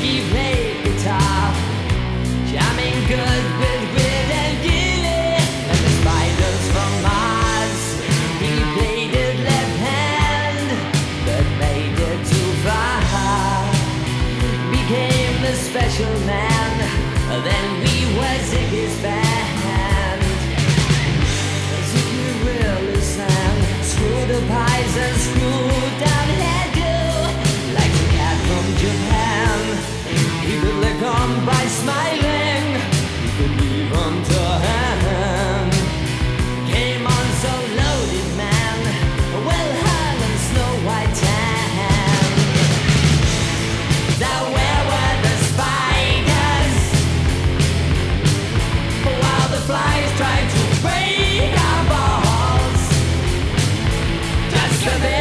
He played guitar, jamming good with Gilly and the spiders from Mars. He played it left hand, but made it to. Became the special man. Then we were Ziggy's band. gone by smiling. You could leave underhand. Came on so loaded, man. Well hung in snow white tan. Now where were the spiders? While the flies tried to break our balls. Just a bit.